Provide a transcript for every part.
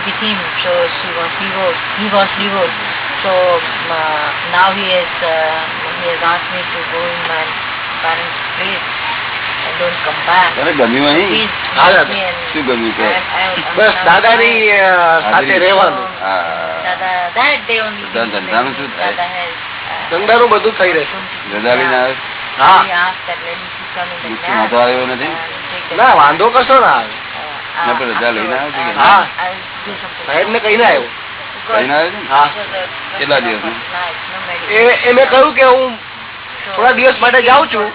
with him. So she was divorced. He was divorced. So uh, now he has uh, he has asked me to go in my parents' place and don't come back. તને ગમ્યું નહીં શું ગમ્યું તે બસ દાદાની સાથે રહેવાનું દાદા that day only ધંધાનું શું થાય ધંધાનું બધું થઈ રહેશે ધંધા બી ના હા વાંધો કશો ના આવે રજા લઈને આવ્યો સાહેબ ને કહીને આવ્યો થોડા દિવસ માટે જાઉં છું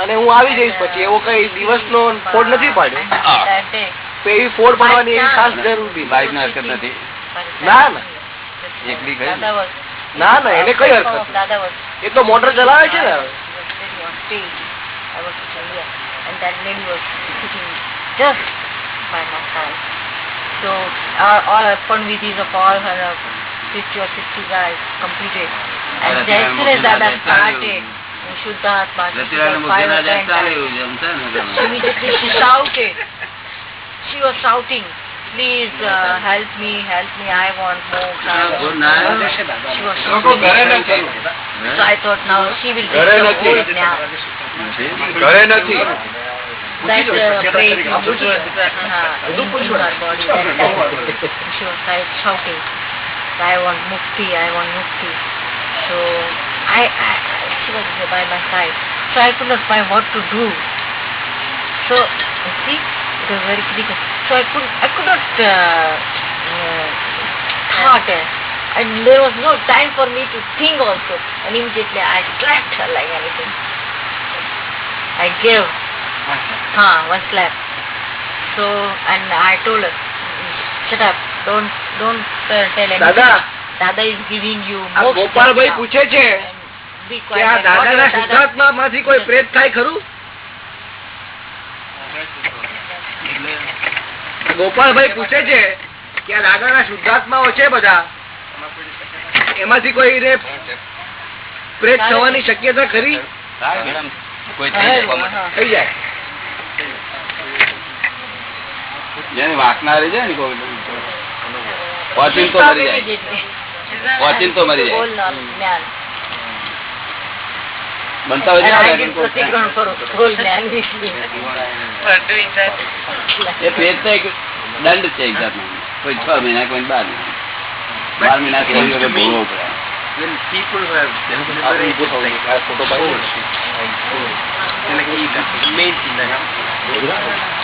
અને હું આવી જઈશ પછી એવો કઈ દિવસ નો ફોડ નથી પાડ્યો તો એવી ફોડ પાડવાની એવી ખાસ જરૂર લાઈફ ની હરકત નથી ના ના ના ના એને કઈ હરકત એ તો મોટર ચલાવે છે ને Just by myself. So uh, all her fun videos of all her uh, 50 or 60 guys completed. And જયસુરે દાદા started. શુદ્ધ આત્મા immediately she shouted she was shouting please uh, help me help me i want more she was screaming. so i thought now she will take the whole now ઘરે નથી that uh, praise you uh, in body She was like shouting, I want mukti, I want mukti. So I, I, she was by my side. So I could not find what to do. So you see, it was very critical. So I could, I could not uh, uh, thought. Uh, and there was no time for me to think also. And immediately I slapped her like anything. I gave Huh, one slap. So, and I told her, shut up, don't, don't uh, tell anything. Dada. Dada is giving you more Gopal bhai પૂછે છે કે આ દાદાના સિદ્ધાર્થમાં માંથી કોઈ પ્રેત થાય ખરું ગોપાલભાઈ પૂછે છે કે આ દાદાના શુદ્ધાત્માઓ છે બધા એમાંથી કોઈ રે પ્રેત થવાની શક્યતા ખરી થઈ જાય જેને વાસના રહી જાય ને પહોંચીને તો મરી જાય પહોંચીને તો મરી જાય બનતા દંડ છે એક જાતનો કોઈ છ મહિના કોઈ બાર બાર મહિના ભોગવવો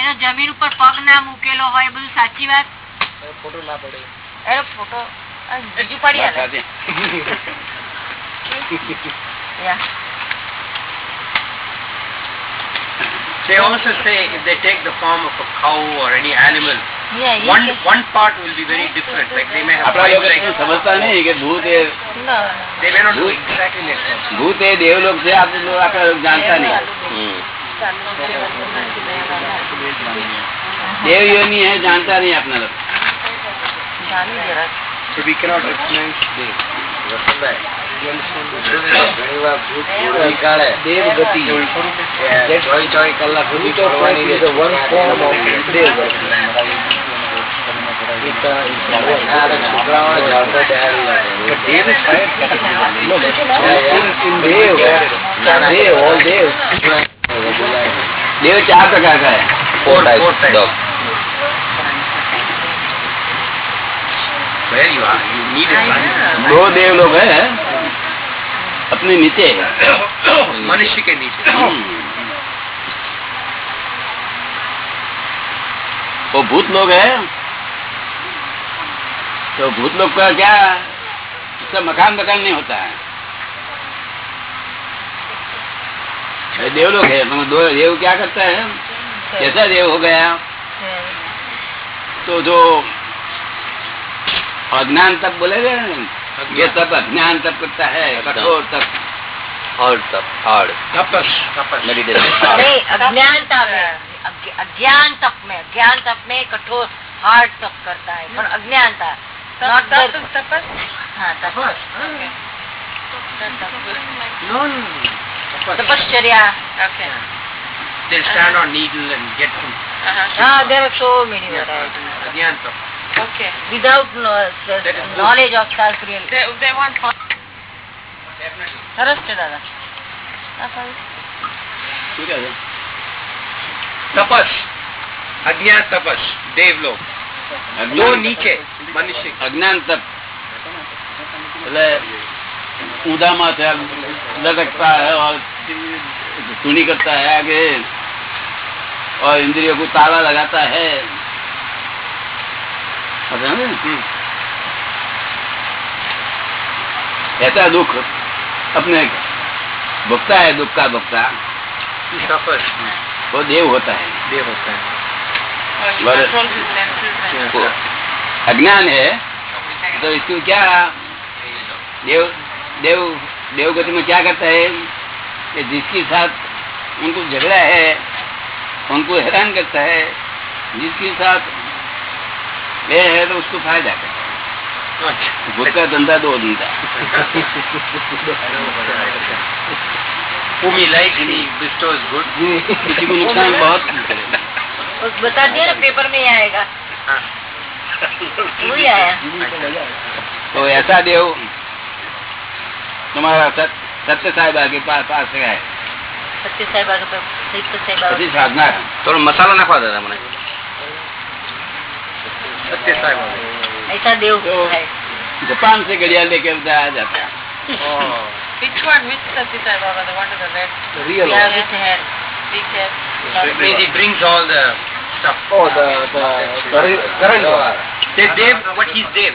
એનો જમીન ઉપર પગ ના મૂકેલો હોય બધું સાચી વાત ફોટો ના પડે એનો ફોટો બીજું પડી They also say if they take the form of a cow or any animal, yeah, one one part will be very different. Like they may have five legs. समझता नहीं कि भूत है. No. They may not know exactly. भूत है देवलोक से आप लोग आपका जानता नहीं. देव योनि है जानता नहीं अपना लोग દેવ ગતિ ચોવીસ ચોવીસ કલાક સુધી દેવ દેવ ઓલ દેવ દેવ ચાર પ્રકાર કરે दो देव लोग हैं अपने नीचे मनुष्य के नीचे हम्म। वो भूत लोग हैं तो भूत लोग का क्या उसका मकान मकान नहीं होता है देव लोग है मगर दो देव क्या करते हैं कैसा देव हो गया तो जो अज्ञान तब बोले गए ये तब अज्ञान तब करता है कठोर तब और तब और तपस तपस अज्ञान तब है अज्ञान तप में अज्ञान तप में कठोर हार्ड तप करता है पर अज्ञान तप तपस हाँ तपस Tapascarya. Okay. They'll stand on needle and get food. Ah, there are so many varieties. Adhyanta. Okay. Without knowledge of Sarkriya. They, they want Definitely. Namaste, Dada. તપસ અજ્ઞાન તપસ દેવલોક નીચે મનુષ્ય અજ્ઞાન તપ એટલે उदामा से लटकता है और सुनी करता है आगे और इंद्रियों को ताला लगाता है ऐसा दुख अपने भुगता है दुख का भुगता वो देव होता है देव होता है अज्ञान है तो इसको क्या देव देव देवगति में क्या करता है कि जिसके साथ उनको झगड़ा है उनको हैरान करता है जिसके साथ वे है तो उसको फायदा करता है गुटका धंधा दो धंधा नुकसान बहुत बता दिया ना पेपर में आएगा हाँ। तो ऐसा देव तुम्हारा सत्य સાહેબા કે પાસ ગયા સત્ય સાહેબા કે સંયુક્ત સાહેબા પછી સાધના થોડો મસાલો નાખવા દાદા મને સત્ય સાહેબા ऐसा देव जापान से घड़ियाल लेके बताया जाता है Which one? Which Sati Sai Baba? The one to the left. The real one. Yeah, with hair. Big hair. He brings all the stuff. Oh, the, the, the current one. They, Dev, what he's Dev.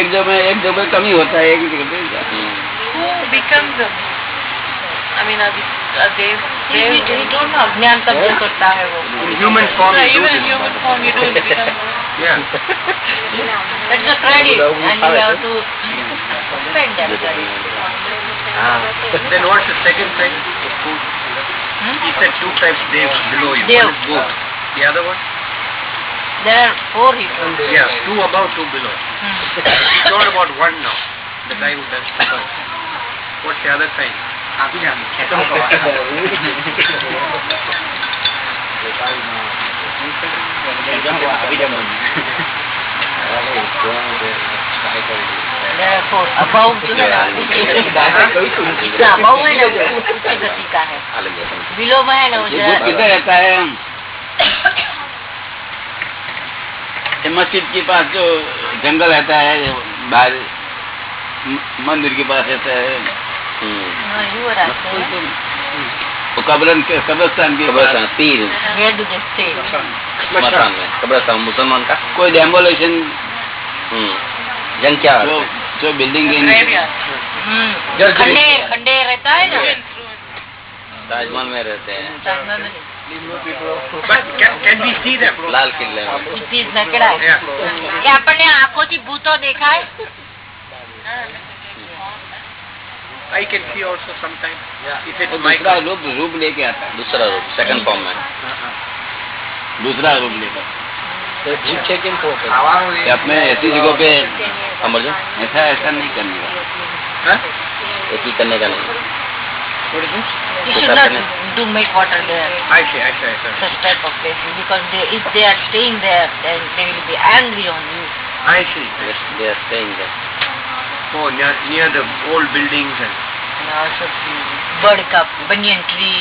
एक job में एक job में कमी होता है एक job में अज्ञान तब से करता है वो human form human form you don't become Yeah. That's the credit, and you have to spend that credit. Ah. Then what's the second type? Hmm? He said two types, Dev, below you. Dev. One is goat. The other one? There are four he told. Yeah, two above, two below. he hmm. not about one now, the guy who does the first. What's the other thing? અભાવ અભાવ है मस्जिद के पास जो जंगल रहता है बाहर मंदिर के पास रहता है तो कब्रन के कब्रस्तान के कब्रस्तान तीर कब्रस्तान मुसलमान का कोई डेमोलेशन जंग क्या जो, जो बिल्डिंग खंडे खंडे रहता है ना ताजमहल में रहते हैं લાલ કિલ્લા ભૂતો દેખાય I can see also sometimes. Yeah. If it's तो my hmm. uh-huh. दूसरा रूप लेके तो है दूसरा रूप सेकंड दूसरा रूप लेकर तो ऐसी जगह पे अमर ऐसा ऐसा नहीं करने का ऐसी करने का नहीं You should not do make water there. I see, I see, I see. Such type of places because they, if they are staying there, then they will be angry on you. I see. Yes, they are staying there. Oh, near, near the old buildings and. And also bird का banyan tree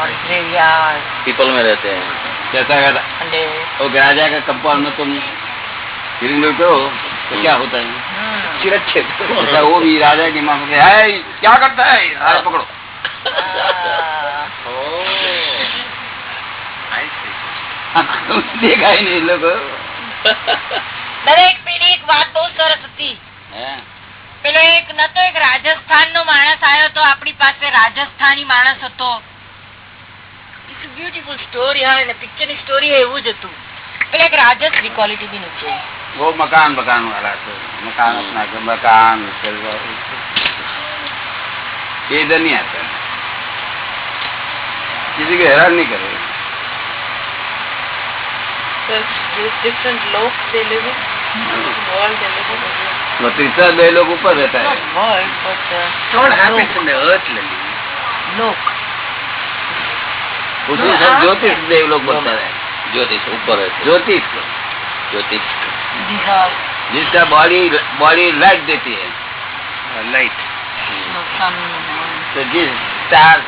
और graveyard पीपल में रहते हैं कैसा कहता वो राजा का कंपाउंड में तुम हिरिंग करो तो क्या होता है चिरच्छेद वो भी राजा की माँ क्या करता है पकड़ो દેખાય નહી લોકો સ્ટોરી હા એવું જ હતું પેલા એક રાજસ્થાની બી નથી બહુ મકાન મકાન છે મકાન મકાન એ किसी को हैरान नहीं करेगा तीसरा दो लोग ऊपर रहता है uh, उसी सब ज्योतिष देव लोग बोलता है ज्योतिष ऊपर ज्योतिष ज्योतिष जिसका बॉडी बॉडी लाइट देती है लाइट तो जिस stars.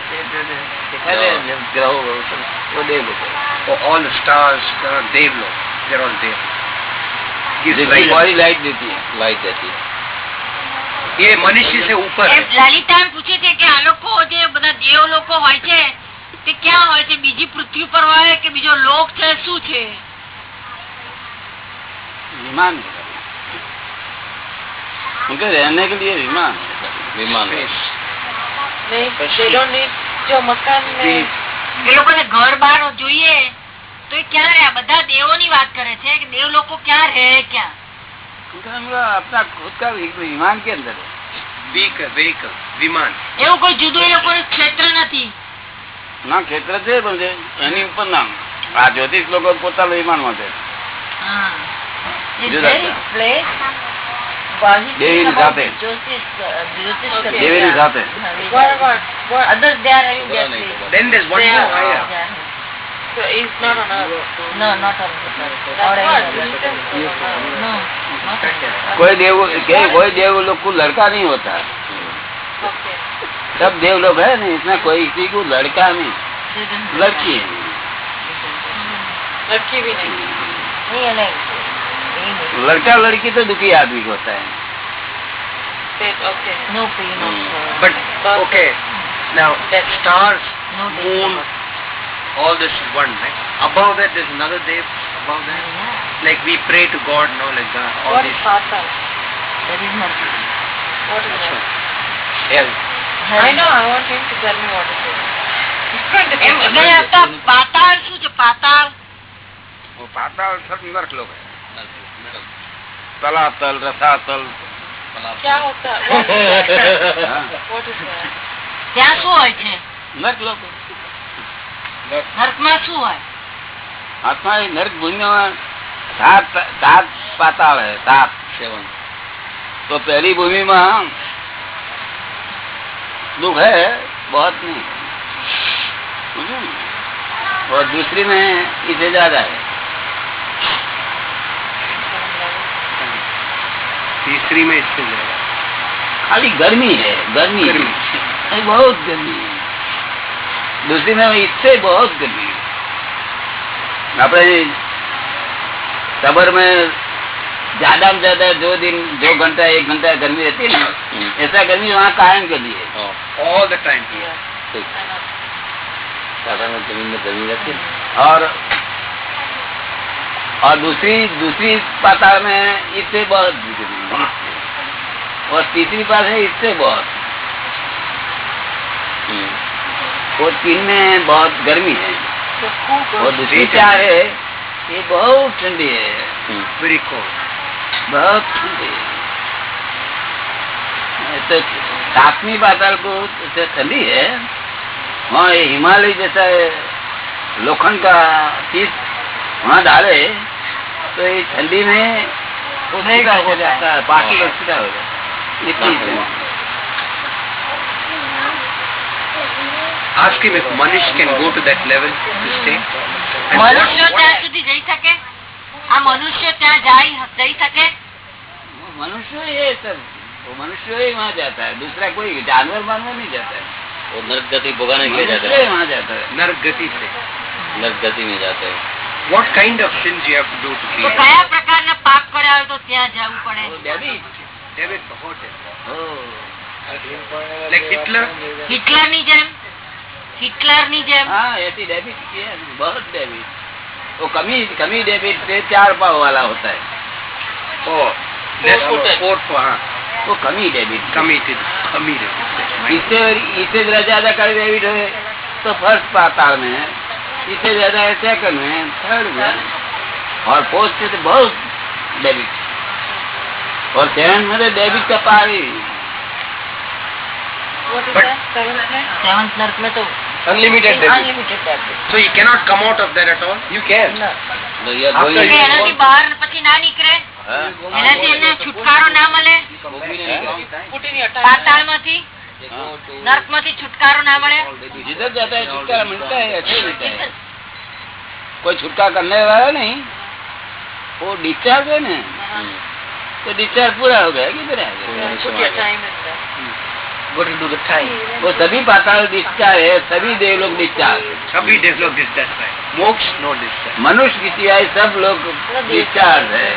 All stars, Dev Lok, they're all દેવ લોકો હોય છે તે ક્યાં હોય છે બીજી પૃથ્વી પર હોય કે બીજો લોક છે શું છે વિમાન ઉનકે રહેને વિમાન વિમાન એ લોકોને ઘર બાર જોઈએ તો એ ક્યાં રહ્યા બધા દેવો ની વાત કરે છે કે દેવ લોકો ક્યાં રહે ક્યાં વિમાન એવું કોઈ જુદું એ લોકો ક્ષેત્ર નથી ના ક્ષેત્ર છે પણ એની ઉપર નામ આ જ્યોતિષ લોકો પોતાના વિમાન માં છે દેવીની સાથે દેવીની સાથે Then there's one more higher. So it's not on earth. No, not on earth. Or any other. No. कोई देव के कोई देव लोग को लड़का नहीं होता सब देव लोग है नहीं इसमें कोई किसी को लड़का नहीं लड़की है लड़की भी नहीं नहीं लड़का लड़की तो दुखी आदमी होता है पाताल सब नर्क लोग हैं तलातल रथातल ત્યાં શું હોય છે નર્ક લોકો નર્કમાં શું હોય ભૂમિમાં સાત સાત પાતાળ હે સાત સેવન તો દુઃખ હે बहुत नहीं और दूसरी में इसे तीसरी में इससे ज्यादा खाली गर्मी है गर्मी गर्मी बहुत गर्मी दूसरी में इससे बहुत गर्मी આપણે સબર में ज्यादा में ज्यादा दो दिन दो घंटा एक घंटा गर्मी रहती है ना ऐसा गर्मी वहाँ कारण के लिए ऑल द टाइम साधारण जमीन में गर्मी रहती है और और दूसरी दूसरी पाता में इससे बहुत और तीसरी पात है इससे बहुत हम्म। और तीन में बहुत गर्मी है और दूसरी तो चार है ये बहुत ठंडी है हम्म। बहुत ठंडी तो सातवीं पाताल को ठंडी है हाँ, हिमालय जैसा है लोखंड का तीर्थ वहाँ डाले तो ये ठंडी में उसका हो जाता है बाकी वस्तु का हो મનુષ્ય ત્યાં સુધી જઈ શકે આ મનુષ્ય ત્યાં જઈ શકે मनुष्य ये सब मनुष्य ही वहाँ जाता है दूसरा कोई जानवर वानवर नहीं जाता है वो गति जाता है गति से गति में what kind of sins you have to do to be કયા પ્રકારના પાપ કર્યા હોય તો ત્યાં જવું પડે David David hot like Hitler Hitler ની જેમ હિટલર ની જેમ હા એથી ડેવિડ કે બહોત ડેવિડ वो कमी कमी डेबिट से चार पाव वाला होता है ओ फोर्थ हाँ वो कमी डेबिट कमी कमी डेबिट इससे इससे जरा ज्यादा कर डेबिट इससे ज्यादा है सेकंड में थर्ड में और फोर्थ से तो बहुत डेबिट और सेवन में तो डेबिट का पारी सेवन क्लर्क में तो unlimited debit. Unlimited debit. So you cannot come out of that at all. You can. No. No, you are going. એનાથી બહાર પછી ના નીકળે એનાથી એને છુટકારો ના મળે પાતાળ માંથી નર્ક માંથી છુટકારો ના મળે जिधर जाता है छुटकारा मिलता है अच्छा मिलता है कोई छुटकारा करने वाला नहीं वो डिस्चार्ज है ना तो डिस्चार्ज पूरा हो गया किधर है अच्छा वो सभी पाताल डिस्चार्ज है सभी लोग डिस्चार्ज सभी लोग डिस्चार्ज है मोक्ष नो डिस्चार्ज मनुष्य सब लोग डिस्चार्ज है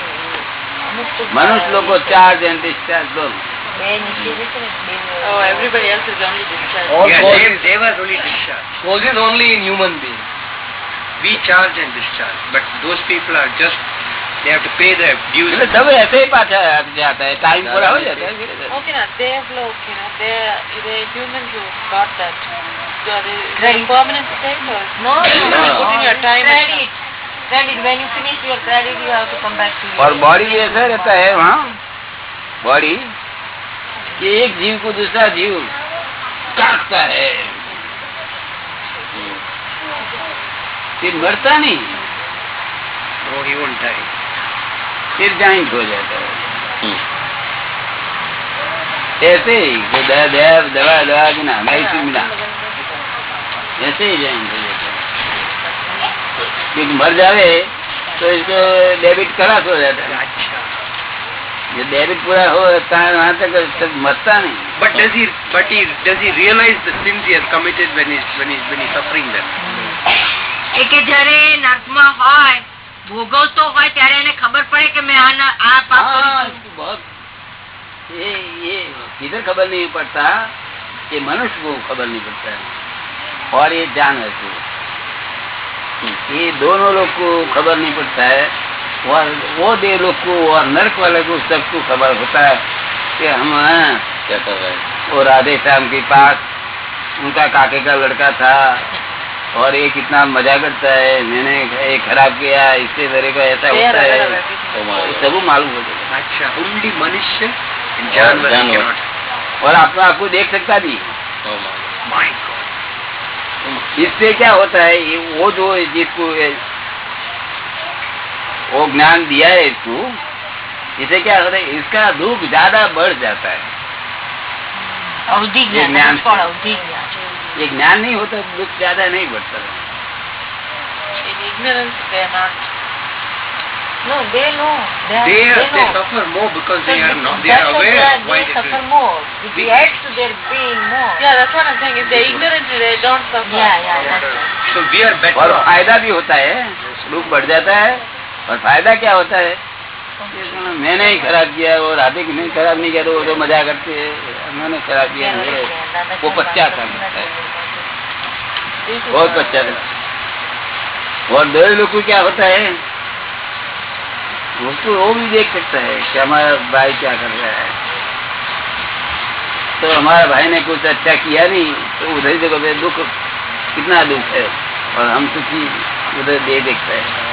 मनुष्य लोग को चार्ज एंड डिस्चार्ज दोनों oh, everybody else is only discharged. All yeah, they, they were only discharged. Causes only in human beings. We charge and discharge, but those people are just they have to pay their dues. They have to pay, આવી જતા હે time પર આવી જતા હે okay ના they have લો okay ના દે દે human who got that So the, the permanent state No, no, no. Putting your time. Credit. Credit. When you finish your credit, you have to come back to your... body body भी ऐसा रहता है कि एक जीव को दूसरा जीव काटता है फिर मरता नहीं वो ही उल्टा है फिर जाइंट हो जाता है ऐसे ही तो दवा दवा दवा के ना हमारी से मिला ऐसे ही जाएंगे मर जावे तो इसको डेबिट करा तो जाता है अच्छा ખબર પડે કીધે ખબર નહીં પડતા એ મનુષ્ય બહુ ખબર નહી પડતા और ये जानवर को ये दोनों लोग को खबर नहीं वो दे लोग को और नरक वाले को सबको खबर होता है कि हम हैं क्या कर रहे हैं और राधे श्याम के पास उनका काके का लड़का था और ये कितना मजा करता है मैंने ये खराब किया इससे मेरे को ऐसा होता है तो सब मालूम हो जाएगा अच्छा ओनली मनुष्य जानवर और अपना आपको देख सकता भी तो इससे क्या होता है वो जो जिसको वो ज्ञान दिया है इसको इसे क्या होता है इसका दुख ज्यादा बढ़ जाता है अवधि ज्ञान ये ज्ञान नहीं होता दुख ज्यादा नहीं बढ़ता फायदा भी होता है दुख बढ़ जाता है और फायदा क्या होता है मैंने ही खराब किया वो राधे की नहीं खराब नहीं किया तो वो तो मजा करते है मैंने खराब किया वो तो पच्चा था बहुत पच्चा था और दो लोग क्या होता है उसको वो भी देख सकता है कि हमारा भाई क्या कर रहा है तो हमारा भाई ने कुछ अच्छा किया नहीं तो उधर देखो दुख कितना दुख है और हम सुखी उधर दे देखता है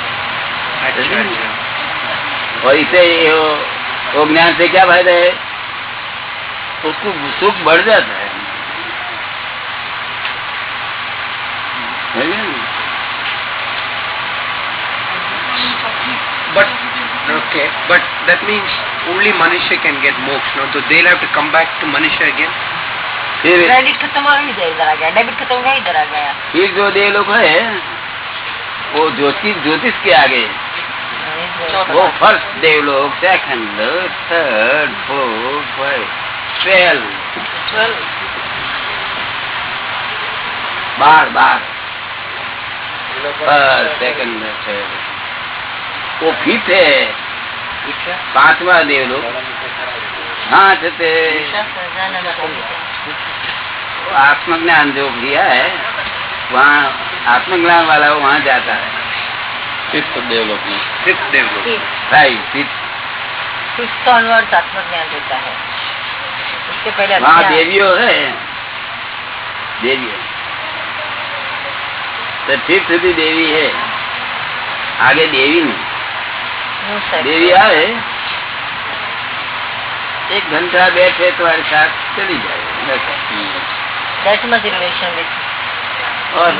ज्ञान से क्या फायदा है उसको सुख बढ़ जाता है but okay but that means only मनुष्य कैन गेट मोक्स नो तो they'll have to come back to Manisha credit खत्म हुआ इधर आ गया डेबिट खत्म हुआ इधर आ गया ये जो दे लोग है वो ज्योतिष ज्योतिष के आगे वो फर्स्ट देवलोक second third fourth five twelve बार बार फर्स्ट सेकंड थर्ड वो फिफ्थ है पांचवा देवलोक हाँ थे आत्मज्ञान जो लिया है वहाँ आत्मज्ञान वाला वो वहाँ जाता है six development six development right six આગે દેવી નહીં દેવી આવે એક ઘંટા બેઠે તમારી સાથ ચલી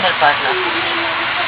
જાય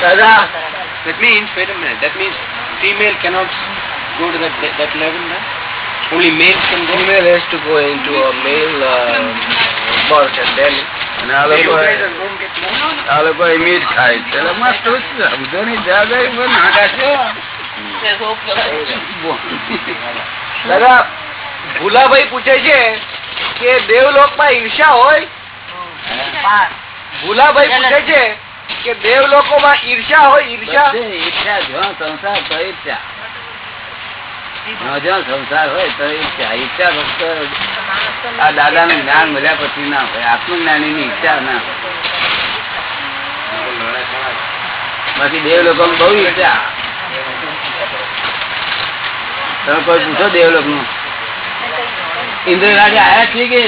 Dada. That means, wait a minute, that means female cannot go to that, that, that level now? Only males can go? Female has to go into a male uh, birth and then અને આ લોકો આ લોકો દાદા ભૂલાભાઈ પૂછે છે કે દેવલોક માં ઈર્ષા હોય ભૂલાભાઈ પૂછે છે કે દેવ લોકો માં ઈર્ષા હોય ઈર્ષા ઈર્ષા જો સંસાર તો ઈર્ષા સંસાર હોય તો ઈર્ષા ઈર્ષા ફક્ત આ દાદા નું જ્ઞાન મળ્યા પછી ના હોય આત્મજ્ઞાની ની ઈચ્છા ના બાકી દેવ લોકો બહુ ઈચ્છા તમે કોઈ પૂછો દેવ નું ઇન્દ્રરાજે આયા છીએ કે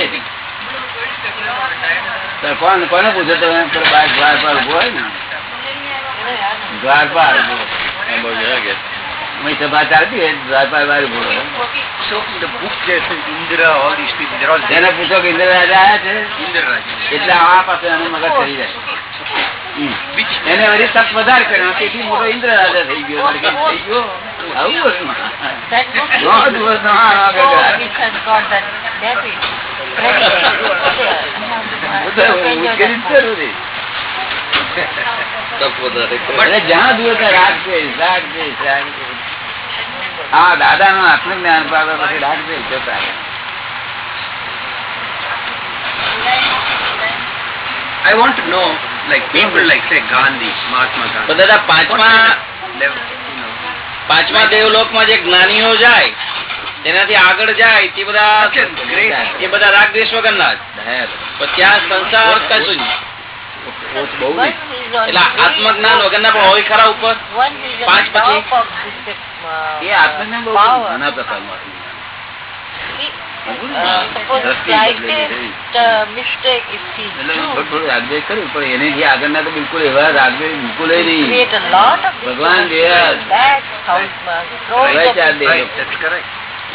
કોણ કોને પૂછો તમે દ્વાર ઉભો હોય ને દ્વાર મગજ કરી એને વળી તપ કર્યો મોટો ઇન્દ્ર રાજા થઈ ગયો થઈ ગયો આવું જ્યાં દૂર રાગ છે રાગ છે હા દાદા નું આત્મજ્ઞાન પાડવા પછી રાગ છે જતા I want to know, like people like say Gandhi, Mahatma Gandhi. But that પાંચમા પાંચમા દેવલોક માં જે જ્ઞાનીઓ જાય તેનાથી આગળ જાય તે બધા એ બધા રાગ દેશ વગર ના ત્યાં સંસાર કશું એટલે આત્મજ્ઞાન વગર ના પણ હોય ખરા ઉપર પાંચ પછી એ આત્મજ્ઞાન નાના પ્રકારનું ભગવાન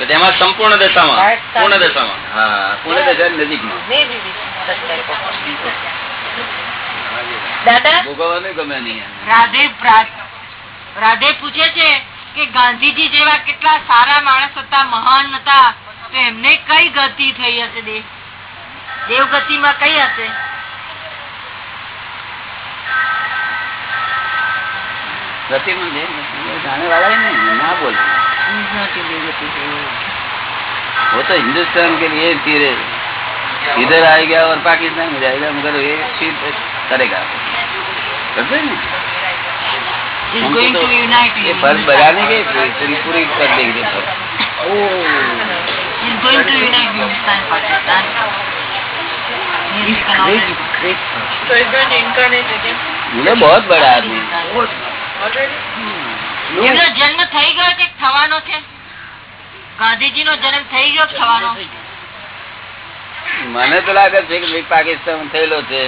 તેમાં સંપૂર્ણ દશામાં પૂર્ણ દશામાં હા પૂર્ણ દશા નજીકમાં ભોગવવાનું રાધે પૂછે છે કે ગાંધીજી જેવા કેટલા સારા માણસ હતા મહાન હતા તો એમને કઈ ગતિ થઈ હશે દેવ દેવ ગતિ માં કઈ હશે ગતિ જાણે વાળા ના બોલે वो तो हिंदुस्तान के लिए तीरे इधर आएगा और पाकिस्तान में जाएगा मगर ये करेगा करते तो फर्ज के पूरी कर देंगे तो। तो बहुत बड़ा आदमी એમનો જન્મ થઈ ગયો છે થવાનો છે ગાંધીજી નો જન્મ થઈ ગયો થવાનો મને તો લાગે છે કે પાકિસ્તાન થયેલો છે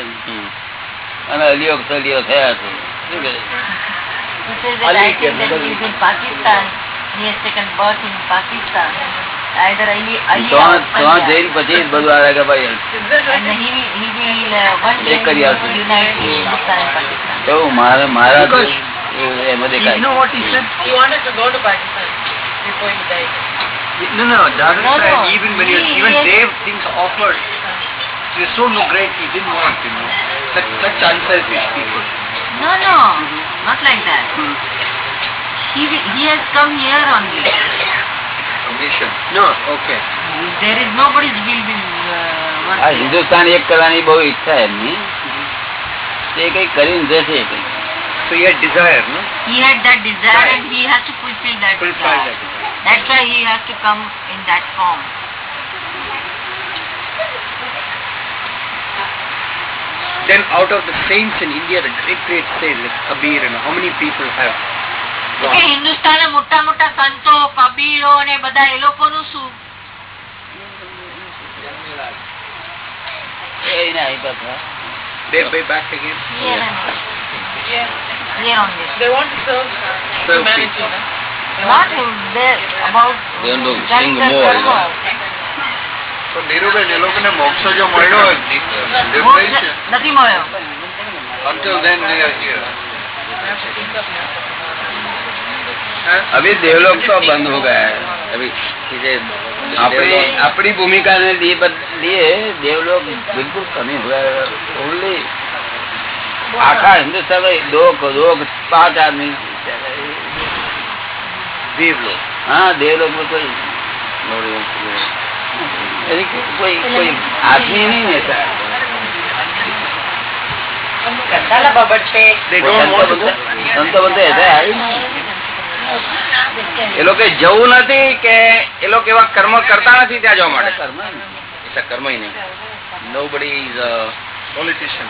અને અલિયો થયા છે પાકિસ્તાન પછી બધું આવે કે ભાઈ uh, મારા you know what he said he wanted to go to pakistan before he died no no Dharma no, even when he, even they things offered uh. they're so no great he didn't want you know such, unselfish people no no not like that he he has come here only permission no okay there is nobody's will be uh, આ હિન્દુસ્તાન એક કરવાની બહુ ઈચ્છા એમની તે કઈ કરીને જશે કઈ so he had desire, no? He had that desire right. and he has to fulfill that fulfill desire. That That's why he has to come in that form. Then out of the saints in India, the great great saints like Kabir and how many people have કે હિન્દુસ્તાનના mutta મોટા સંતો કબીરો અને બધા એ લોકોનું શું They way back again? Yeah. yeah. clear on this. They want to serve humanity, no? Not in there about they want to sing more. તો નીરુબેન એ લોકોને મોક્ષ જો મળ્યો નથી મળ્યો until then they are here अभी देवलोक तो बंद हो गया है अभी अपने अपनी भूमिका ने लिए देवलोक बिल्कुल कमी हुआ है ओनली આખા हिंदुस्तान में दो दो पांच आदमी देव लोग हाँ देव लोग में कोई कोई એ લોકો જવું નથી કે એ લોકો એવા કર્મ કરતા નથી ત્યાં જવા માટે કર્મ કર્મ નહીં નો બડી ઇઝ પોલિટિશિયન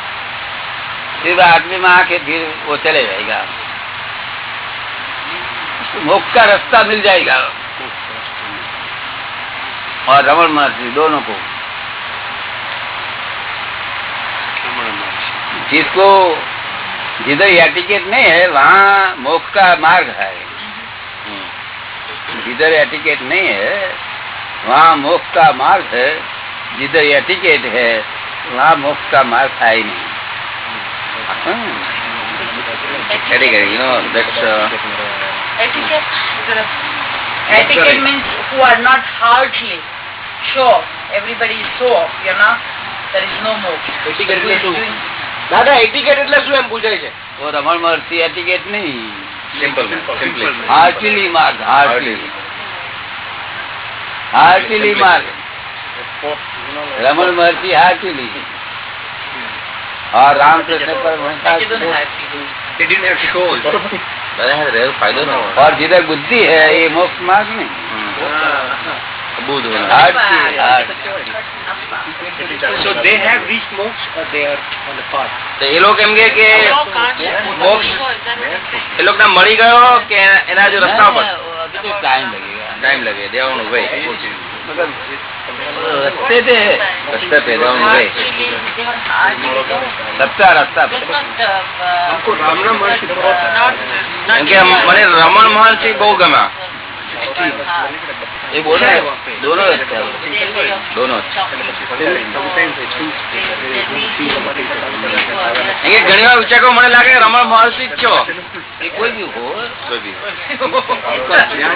फिर आदमी में आके फिर वो चले जाएगा मुख का रास्ता मिल जाएगा और रमन महर्षि दोनों को जिसको जिधर एटिकेट नहीं है वहाँ मोक्ष का मार्ग है हम्म। जिधर एटिकेट नहीं है वहाँ मोक्ष का मार्ग है जिधर एटिकेट है वहाँ मोक्ष का मार्ग है ही नहीं Etiquette, you know, that's... Uh, etiquette, etiquette means who are not heartless, show off. Everybody is show off, you know. There is no more. Etiquette so is doing... દાદા એટીકેટ એટલે શું એમ પૂછાય છે રમણ મહર્ષિ એટીકેટ નહીં સિમ્પલ સિમ્પલ હાર્ટલી માર્ગ હાર્ટલી હાર્ટલી માર્ગ રમણ મહર્ષિ હાર્ટલી હા રામકૃષ્ણ पर और जिधर बुद्धि है ये मोक्ष मार्ग में મળી ગયો કે એના જો રસ્તા પર ટાઈમ લગેગા ટાઈમ લગે દેવાનું ભાઈ મને રમણ મહર્ષિ બહુ ગમે એ બોલે દોનો ઘણી વાર ઉચાકો મને લાગે રમણ મહર્ષિ જ છો એ કોઈ બી હોય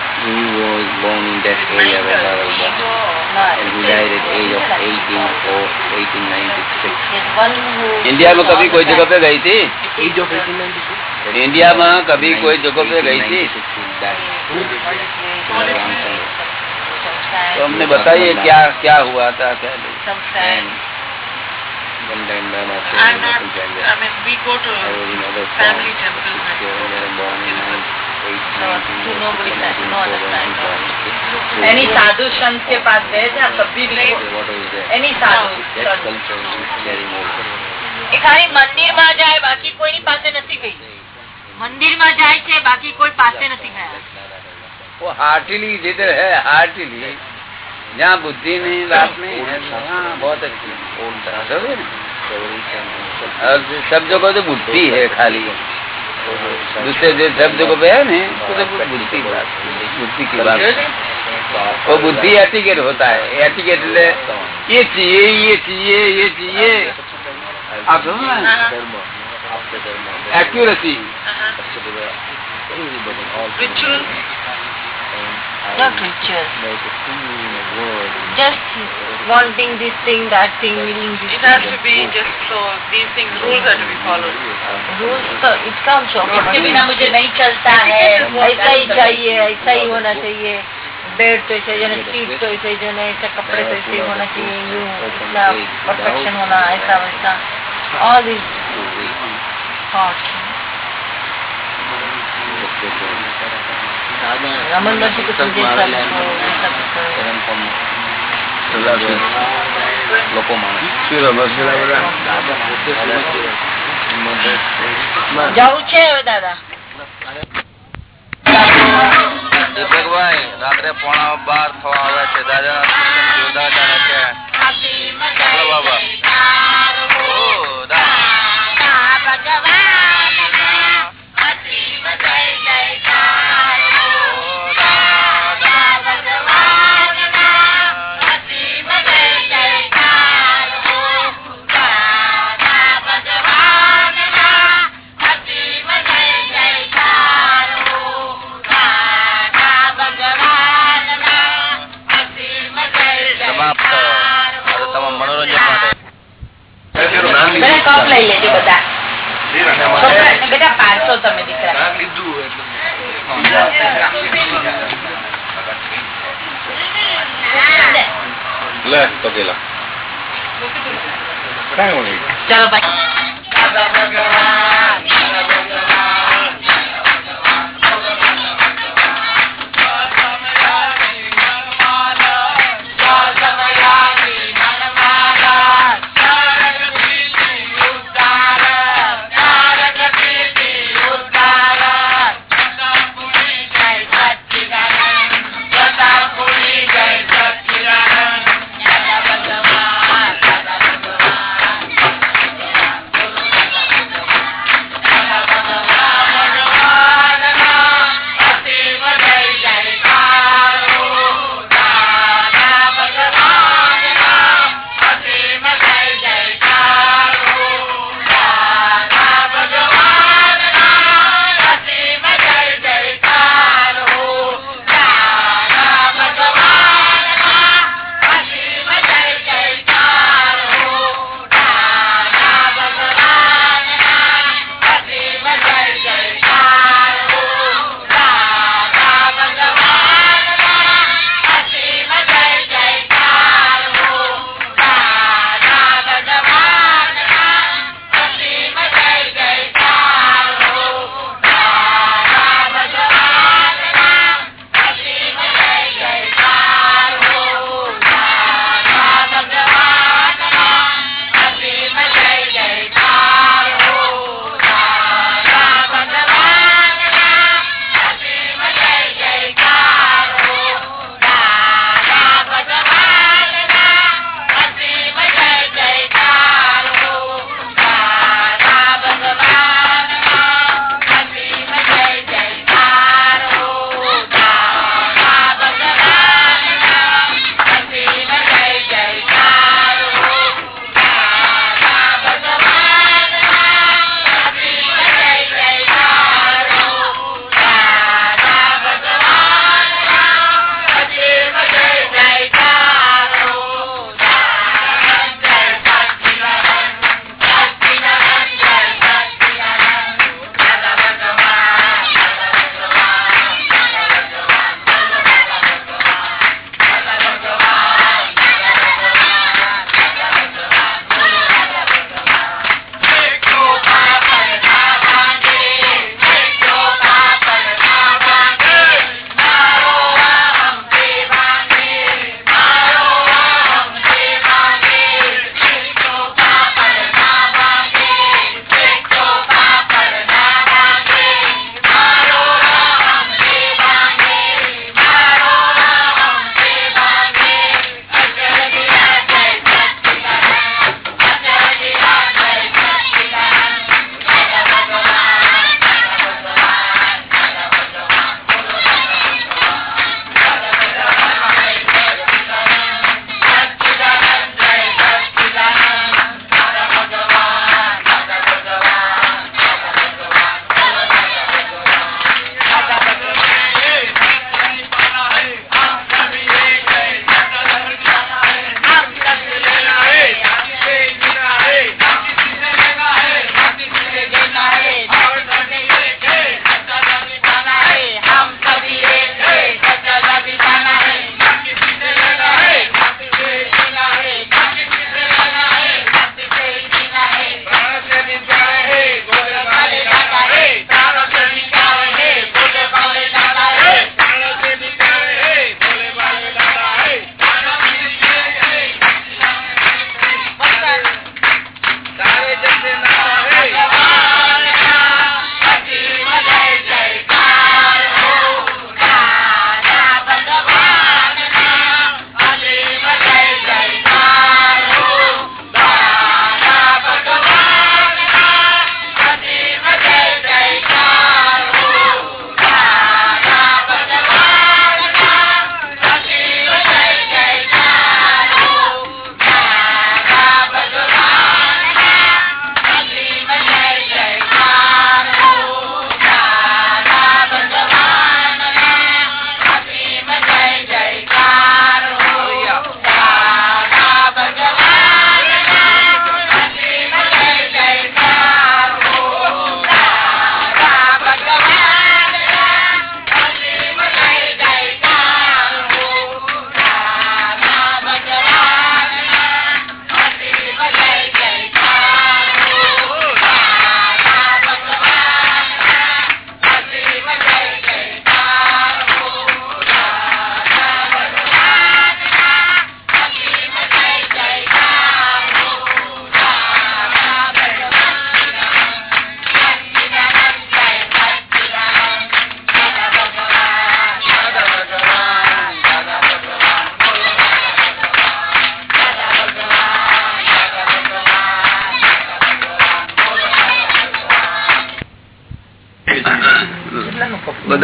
He was born in that area when I was born, and he died at age of 18 or 1896. India में कभी कोई जगह पे गई थी Age of 1896. India में कभी कोई जगह पे गई थी तो हमने बताइए क्या क्या हुआ था क्या one time I'm not, I mean, we go to family temples. એની સાધુ સંત કે પાસ ગયે એ ખાલી મંદિર માં જાય બાકી કોઈની પાસે નથી ગઈ મંદિર માં જાય છે બાકી કોઈ પાસે નથી ગયા હાર્ટીલી जिधर है हार्टीली जहाँ बुद्धि नहीं बात नहीं है हाँ बहुत अच्छी सब जगह तो दूसरे जो शब्द को बया ने तो बुद्धि की बात वो बुद्धि एटिकेट होता है एटिकेट ले ये चाहिए ये चाहिए ये चाहिए आप समझ रहे accuracy Not ritual. Just wanting this thing, that thing, needing this It has to be just so these things, rules are to be followed. Rules तो it comes off. इसके बिना मुझे नहीं चलता है ऐसा ही चाहिए ऐसा ही होना चाहिए बेड तो ऐसे जो है सीट तो ऐसे जो है ऐसा कपड़े तो ऐसे होना चाहिए यूँ इतना परफेक्शन होना ऐसा वैसा all these thoughts. रमन महर्षि को समझे सब ऐसा कुछ ચલા દીપકભાઈ રાત્રે પોણા બાર થવા આવે છે દાદા જોરદાર ચાલે છે બાબા માપ લઈ લેજો બધા બેટા પાંચસો તમે દીકરા ચાલો ભાઈ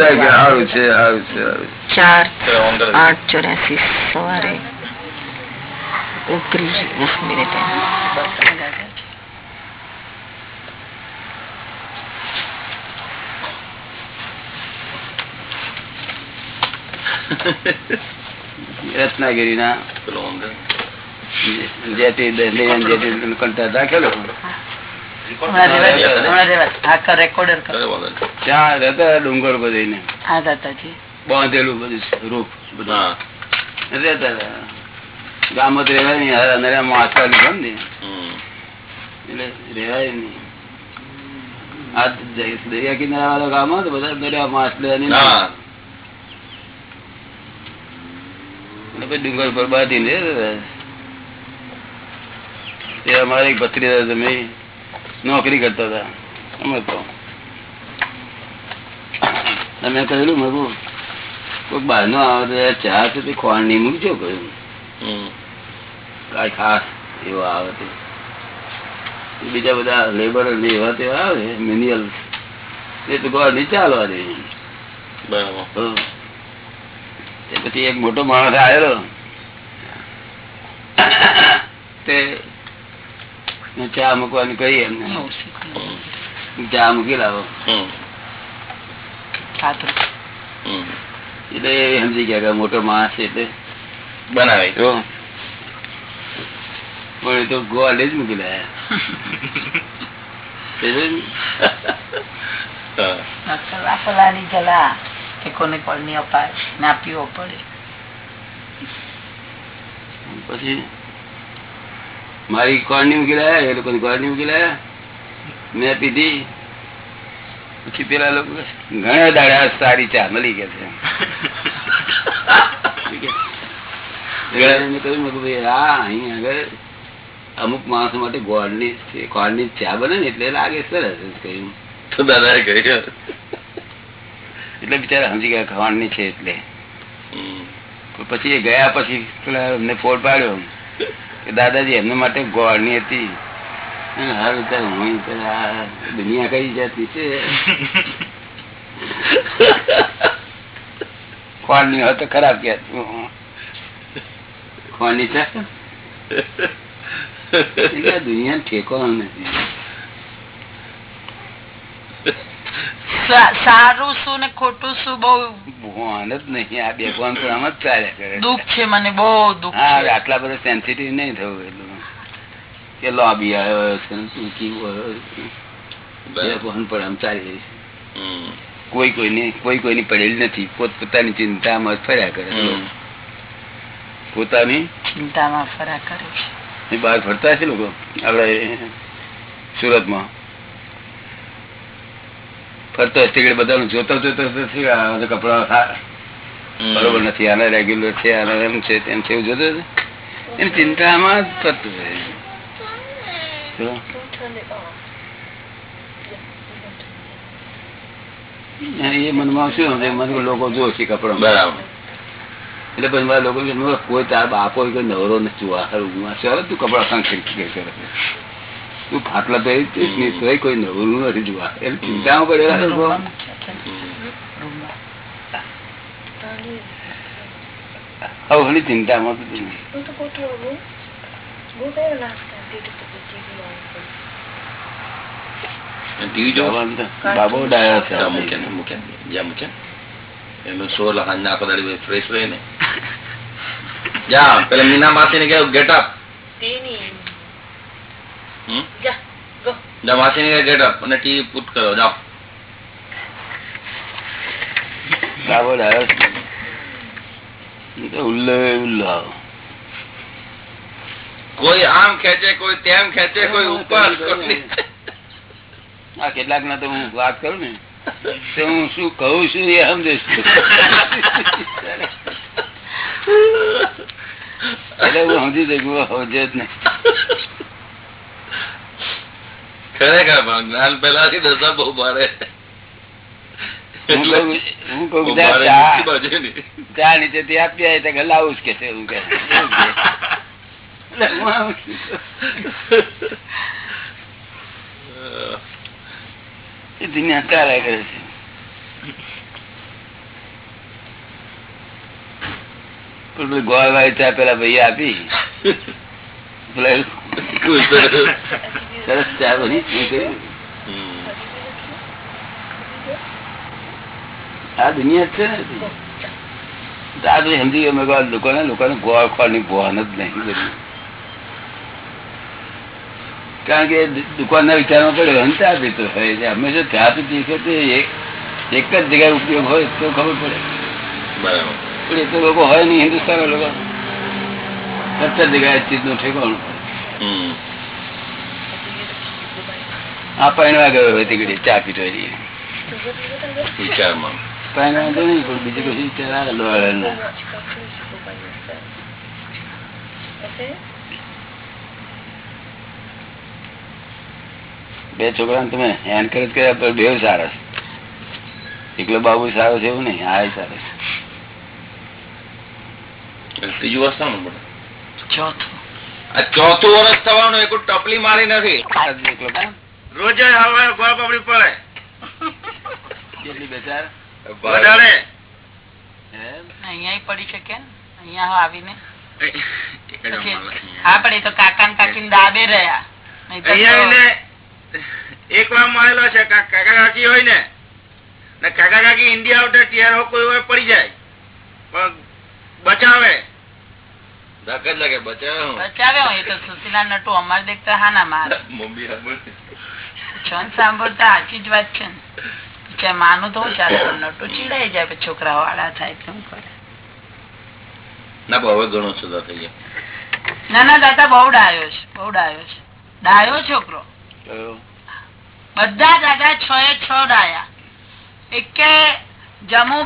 બધા કે સારું છે સારું છે ચાર આઠ ચોરાસી સવારે ઓગણીસ દસ મિનિટ રત્નાગીરીના જેટી જેટી કંટા રાખેલો રેકોર્ડ ત્યાં રહેતા ડુંગર બધીને બાંધેલું બધું રૂપ બધા રહેતા ગામ જ રેવાય નઈ અંદર માતા લીધો ને એટલે રેવાય નઈ દરિયા કિનારા વાળા ગામ હતો બધા દરિયા માછ લેવાની ડુંગર પર બાંધી ને અમારે એક ભત્રીદા તમે નોકરી કરતા હતા અમે તો મેં કહેલું મગુ કોઈ બહાર નો આવે તો ચા સુધી તે નહીં મૂકજો કહ્યું કઈ ખાસ એવો આવે તે બીજા બધા લેબર ને એવા તેવા આવે મિનિયલ એ તો ગોળ નહીં ચાલવા દે બરાબર પછી એક મોટો માણસ આવેલો તે ચા મૂકવાની કહી એમને ચા મૂકી લાવો એટલે સમજી ગયા મોટો માણસ એટલે બનાવે તો પણ એ તો ગોવાડે જ મૂકી લાયા કોને કોળની અપાય ના પીવો પડે પછી મારી કોળની મૂકી લાયા એ લોકોની કોળની મૂકી લાયા મેં પીધી પછી પેલા લોકો ઘણા દાડા સારી ચા મળી ગયા છે અમુક માણસ માટે ચા બને ને એટલે લાગે સરસ કહ્યું તો દાદા કહ્યું એટલે બિચારા સમજી ગયા ખાવાની છે એટલે પછી એ ગયા પછી પેલા એમને ફોડ પાડ્યો કે દાદાજી એમને માટે ગોળની હતી અને હાર હું દુનિયા કઈ જતી છે ખોન હોય તો ખરાબ કે છે દુનિયા ઠેકો નથી સારું શું ને ખોટું શું બહુ ભાન જ નહીં આ બે ભાન તો જ ચાલ્યા કરે દુઃખ છે મને બહુ દુઃખ આટલા બધા સેન્સિટિવ નહીં થયું એટલું કે લોબી આવ્યો ચાલી કોઈ કોઈ ને કોઈ કોઈ ની પડેલી નથી પોત પોતાની ચિંતામાં ફર્યા કરે પોતાની ચિંતામાં ફર્યા કરે બહાર ફરતા છે લોકો આપડે સુરતમાં ફરતો હશે બધા જોતો જોતો કપડા બરોબર નથી આને રેગ્યુલર છે આને એમ છે તેમ છે એવું જોતો એની ચિંતામાં જ ફરતું Really? Don't turn it off. એ મનમાં શું મન લોકો જોશે કપડો બરાબર એટલે પછી મારા લોકો કોઈ તાર બાપો કોઈ નવરો નથી તું કપડા તું ફાટલા પહેરી તોય કોઈ નવરું નથી જોવા એટલે ચિંતામાં પડેલા હવે ચિંતામાં બાબો બાબો ડાયો ઉલ્લે ઉલ્લા કોઈ આમ ખેંચે કોઈ તેમ ખેંચે કોઈ ઉપર આ કેટલાક ના તો હું વાત કરું ને તો હું શું કહું છું એ સમજે એટલે હું સમજી શકું સમજે જ નહીં ખરેખર જ્ઞાન પેલા થી બહુ મારે ચા નીચે થી આપી આવે તો ગલાવું જ કે એ દુનિયા ચાલ્યા કરે છે પેલું ગોળ વાળી ચા પેલા ભાઈ આપી સરસ ચા બની આ દુનિયા છે ને સમજી ગયો લોકોને લોકોને ગોળ ખોળની ભોન જ નહીં બધું કારણ કે દુકાનના વિચારમાં પડ્યો અને ચા પીતો હોય છે અમે જો ચા પીતી છે એક જ જગ્યાએ ઉપયોગ હોય તો ખબર પડે બરાબર પણ એ તો લોકો હોય નહીં હિન્દુસ્તાન લોકો સત્તર જગ્યાએ ચીજનું ઠેકાણું આ પહેણવા ગયો હોય તીકડી ચા પીતો વિચારમાં પહેણવા તો નહીં પણ બીજું કશું વિચાર આવેલો બે છોકરા તમે એન્કરેજ કર્યા બે સારા એકલો બાબુ સારો છે એવું નહીં આ સારો ત્રીજું વર્ષ ચોથું પડી શકે અહીંયા આવીને હા પણ એ તો કાકા કાકી દાબે રહ્યા એક વાર મળેલો છે કાકા કાકી હોય ને કાકા કાકી ઇન્ડિયા આઉટર ટીઆરઓ કોઈ વાર પડી જાય પણ બચાવે સાચી જ વાત છે ને માનું તો ચાલે નટુ ચીડાઈ જાય છોકરા વાળા થાય કેમ ના હવે ઘણો સુધાર થઈ ગયો ના ના દાદા બહુ ડાયો છે બહુ ડાયો છે ડાયો છોકરો બધા દાદા છ એ છ ડાયા એકે જમુ